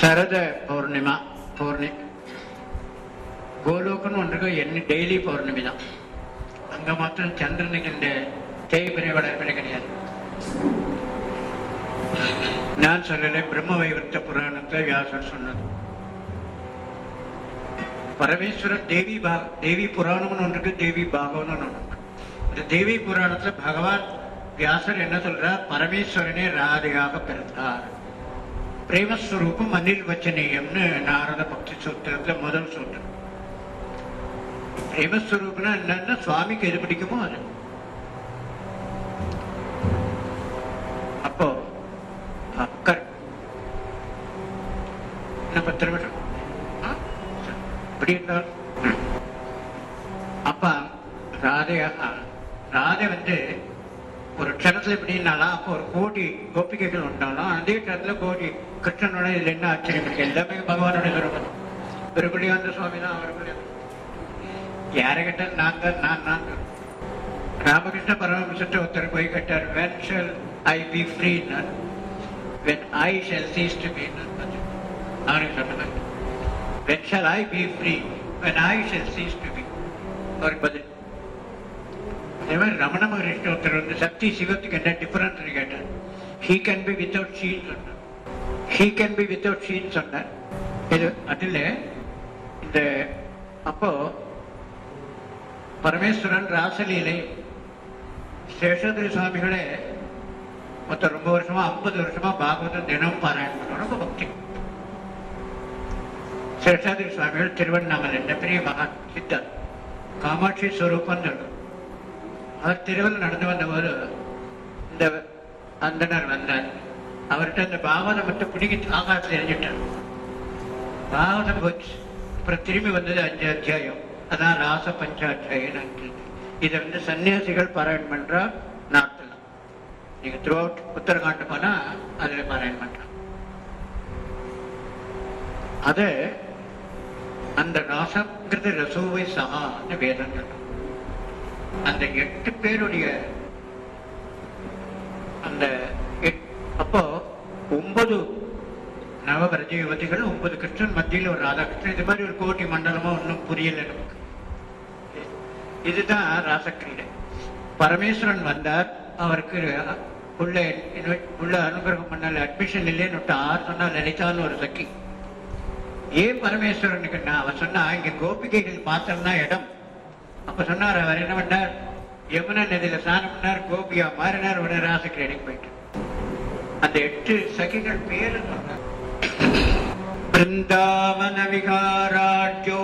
శరద పౌర్ణిమ పౌర్ణి கோலோகன்னு ஒன்றுக்கு என்ன டெய்லி பௌர்ணமி தான் அங்க மாத்திரம் சந்திரனுக்கு இந்த தேய்பிரை வளர்ப்பினை கிடையாது நான் சொல்லலை பிரம்ம வைவர்த்த புராணத்துல வியாசர் சொன்னது பரமேஸ்வரன் தேவி பா தேவி புராணம்னு ஒன்றுக்கு தேவி பாகவம்னு ஒன்று இருக்கு. இந்த தேவி புராணத்துல பகவான் வியாசர் என்ன சொல்றார் பரமேஸ்வரனே ராதையாக பிறந்தார் பிரேமஸ்வரூபம் அனில் வச்சனீயம்னு நாரத பக்தி சூத்திரத்துல முதல் சூத்திரம். பிரேமஸ்வரூபம்னா என்னன்னா சுவாமிக்கு எது பிடிக்குமோ அது. அப்போ அக்கர் என்ன பத்து ஆ? இப்படி இருந்தால். அப்பா அப்ப ராதையா ராதை வந்து ஒரு க்ஷணத்துல எப்படின்னாலாம் அப்போ ஒரு கோடி கோபிகைகள் உண்டாலும் அதே க்ஷணத்துல கோடி கிருஷ்ணனோட இதுல என்ன ஆச்சரியம் இருக்கு? எல்லாமே பகவானோட சுரூபம் பெருகுடியாந்த சுவாமி தான் அவர்களுடைய யாரை கேட்டால் நான் தான் நான். நான் ராமகிருஷ்ண பரமஹம்சத்தை ஒருத்தர் போய் கேட்டார் when shall I be free நான் when I shall cease to be நான் அவனுக்கு சொன்னது when shall I be free when I shall cease to be அவருக்கு பதில். அதே மாதிரி ரமண மகரிஷ்ண ஒருத்தர் வந்து சக்தி சிவத்துக்கு என்ன டிஃபரன்ஸ் கேட்டார். ஹீ கேன் பி without ஷீல் சொன்னார் he can be without sheen சொன்னார். இது அதில் இந்த அப்போ பரமேஸ்வரன் ராசலீலை சேஷாதிரி சுவாமிகளே மொத்தம் ரொம்ப வருஷமா ஐம்பது வருஷமா பாகவதம் தினம் பாராயணம். பண்ணுவோம் ரொம்ப பக்தி. சேஷாதிரி சுவாமிகள் திருவண்ணாமலை என்ற பெரிய மகான் சித்தர் காமாட்சி ஸ்வரூபம் அவர் திருவள்ள நடந்து வந்தபோது இந்த அந்தனர் வந்தார். அவர்கிட்ட அந்த பாவனை மட்டும் பிடிக்கி ஆகாசத்தில் எரிஞ்சிட்டார் பாவனை போச்சு. அப்புறம் திரும்பி வந்தது அஞ்சு அத்தியாயம். அதான் ராச பஞ்சாத்தியாயம் இதை வந்து சன்னியாசிகள் பாராயணம் பண்றா நாட்டில். நீங்க த்ரூ அவுட் உத்தரகாண்ட் போனா அதுல பாராயணம் பண்றான் அது அந்த ராசங்கிறது ரசோவை சகான்னு வேதம் அந்த எட்டு பேருடைய அந்த அப்போ ஒன்பது நவபிரஜ யுவதிகள் ஒன்பது கிருஷ்ணன் மத்தியில் ஒரு ராதாகிருஷ்ணன். இது மாதிரி ஒரு கோட்டி மண்டலமா ஒன்றும் புரியல நமக்கு. இதுதான் ராசக்கிரீடை பரமேஸ்வரன் வந்தார். அவருக்கு உள்ள உள்ள அனுகிரகம் பண்ணால அட்மிஷன் இல்லைன்னு விட்டு ஆறு சொன்னா லலிதான்னு ஒரு சக்கி. ஏன் பரமேஸ்வரனுக்கு நான்? அவன் சொன்னா இங்க கோபிகைகள் மாத்திரம்னா இடம். அப்ப சொன்னார் அவர் என்ன பண்ணார்? யமுனா நதியில ஸ்நானம் பண்ணார் கோபியா மாறினார் உடனே ராசக்கிரீடைக்கு போயிட்டு அந்த எட்டு சகிகள் பேரு சொன்னார் பிருந்தாவன விகாராஜ்யோ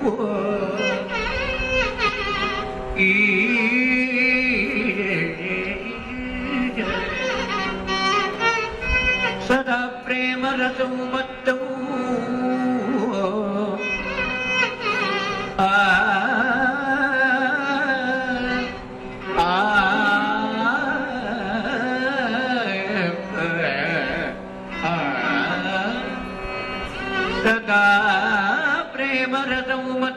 我。لنومة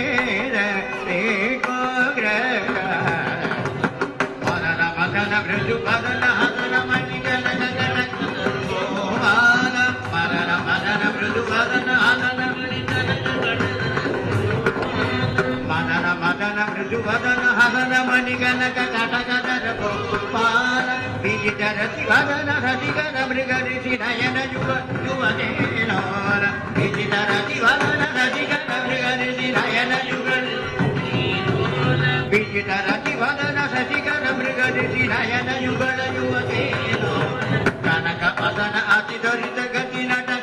మణి గనక కటకర గోపాల విజితర శివగన హరిగన మృగరిషి నయన యువ యువకేనోర విజితర శివగన హరిగన మృగరిషి కనక పదన అతి దొరిత గతి నట